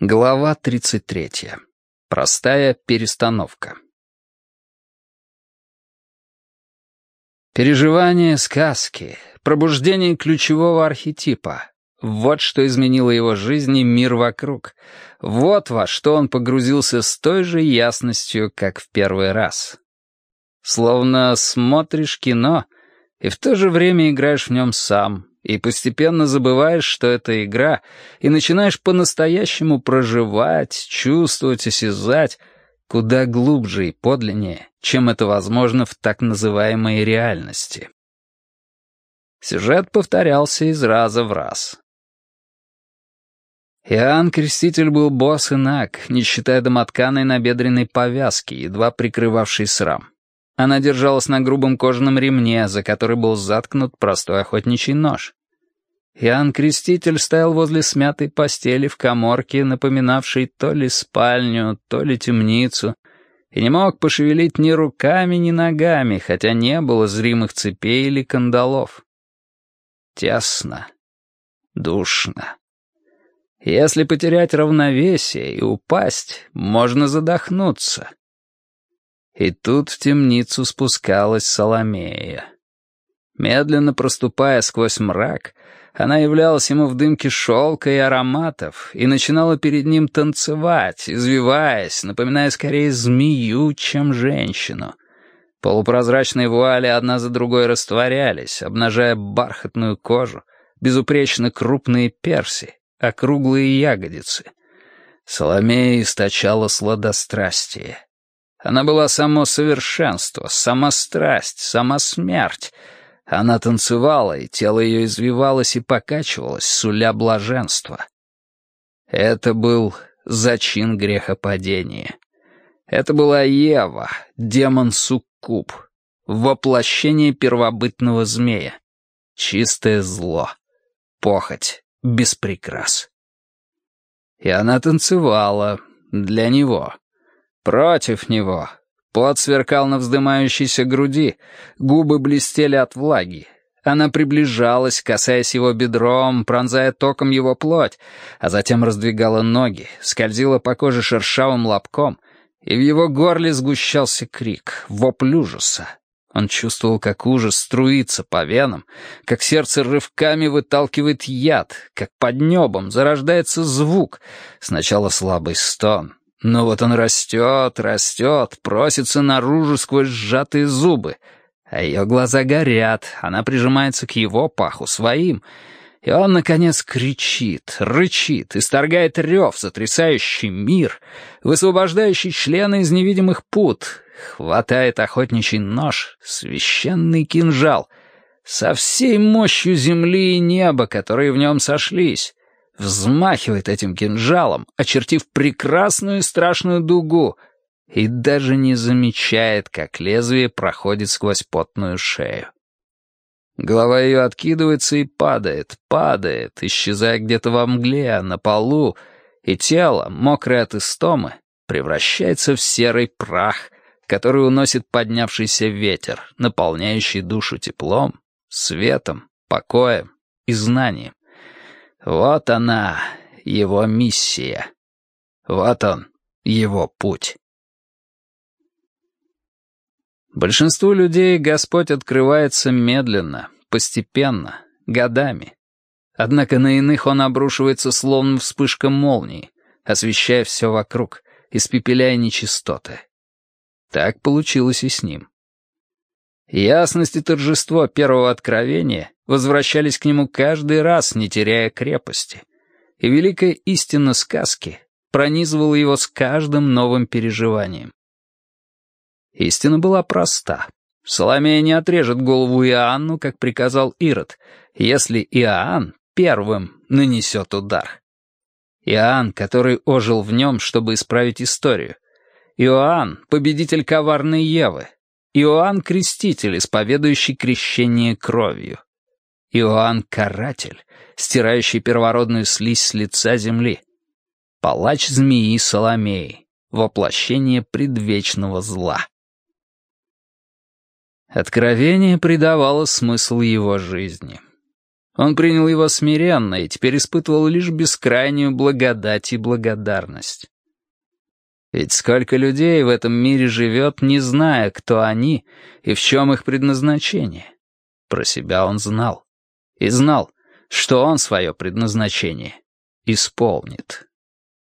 Глава 33. Простая перестановка. Переживание сказки, пробуждение ключевого архетипа. Вот что изменило его жизнь и мир вокруг. Вот во что он погрузился с той же ясностью, как в первый раз. Словно смотришь кино и в то же время играешь в нем сам, и постепенно забываешь, что это игра, и начинаешь по-настоящему проживать, чувствовать, осязать, куда глубже и подлиннее, чем это возможно в так называемой реальности. Сюжет повторялся из раза в раз. Иоанн Креститель был босс и наг, не считая домотканой набедренной повязки, едва прикрывавшей срам. Она держалась на грубом кожаном ремне, за который был заткнут простой охотничий нож. Иоанн Креститель стоял возле смятой постели в коморке, напоминавшей то ли спальню, то ли темницу, и не мог пошевелить ни руками, ни ногами, хотя не было зримых цепей или кандалов. Тесно, душно. Если потерять равновесие и упасть, можно задохнуться. И тут в темницу спускалась Соломея. Медленно проступая сквозь мрак, она являлась ему в дымке шелка и ароматов и начинала перед ним танцевать, извиваясь, напоминая скорее змею, чем женщину. Полупрозрачные вуали одна за другой растворялись, обнажая бархатную кожу, безупречно крупные перси, округлые ягодицы. Соломея источала сладострастие. Она была само совершенство, сама страсть, сама смерть. Она танцевала, и тело ее извивалось и покачивалось, суля блаженства. Это был зачин грехопадения. Это была Ева, демон-суккуб, воплощение первобытного змея. Чистое зло, похоть, без прикрас. И она танцевала для него. Против него. Пот сверкал на вздымающейся груди, губы блестели от влаги. Она приближалась, касаясь его бедром, пронзая током его плоть, а затем раздвигала ноги, скользила по коже шершавым лобком, и в его горле сгущался крик, вопль ужаса. Он чувствовал, как ужас струится по венам, как сердце рывками выталкивает яд, как под небом зарождается звук, сначала слабый стон, но вот он растет, растет, просится наружу сквозь сжатые зубы. А ее глаза горят, она прижимается к его паху своим. И он, наконец, кричит, рычит, исторгает рев, сотрясающий мир, высвобождающий члены из невидимых пут, хватает охотничий нож, священный кинжал, со всей мощью земли и неба, которые в нем сошлись, взмахивает этим кинжалом, очертив прекрасную и страшную дугу, и даже не замечает, как лезвие проходит сквозь потную шею. Голова ее откидывается и падает, падает, исчезая где-то во мгле, на полу, и тело, мокрое от истомы, превращается в серый прах, который уносит поднявшийся ветер, наполняющий душу теплом, светом, покоем и знанием. Вот она, его миссия. Вот он, его путь. Большинству людей Господь открывается медленно, постепенно, годами. Однако на иных он обрушивается словно вспышка молнии, освещая все вокруг, испепеляя нечистоты. Так получилось и с ним. Ясность и торжество первого откровения возвращались к нему каждый раз, не теряя крепости. И великая истина сказки пронизывала его с каждым новым переживанием. Истина была проста. Соломея не отрежет голову Иоанну, как приказал Ирод, если Иоанн первым нанесет удар. Иоанн, который ожил в нем, чтобы исправить историю. Иоанн — победитель коварной Евы. Иоанн — креститель, исповедующий крещение кровью. Иоанн — каратель, стирающий первородную слизь с лица земли. Палач змеи Соломеи, воплощение предвечного зла. Откровение придавало смысл его жизни. Он принял его смиренно и теперь испытывал лишь бескрайнюю благодать и благодарность. Ведь сколько людей в этом мире живет, не зная, кто они и в чем их предназначение. Про себя он знал. И знал, что он свое предназначение исполнит.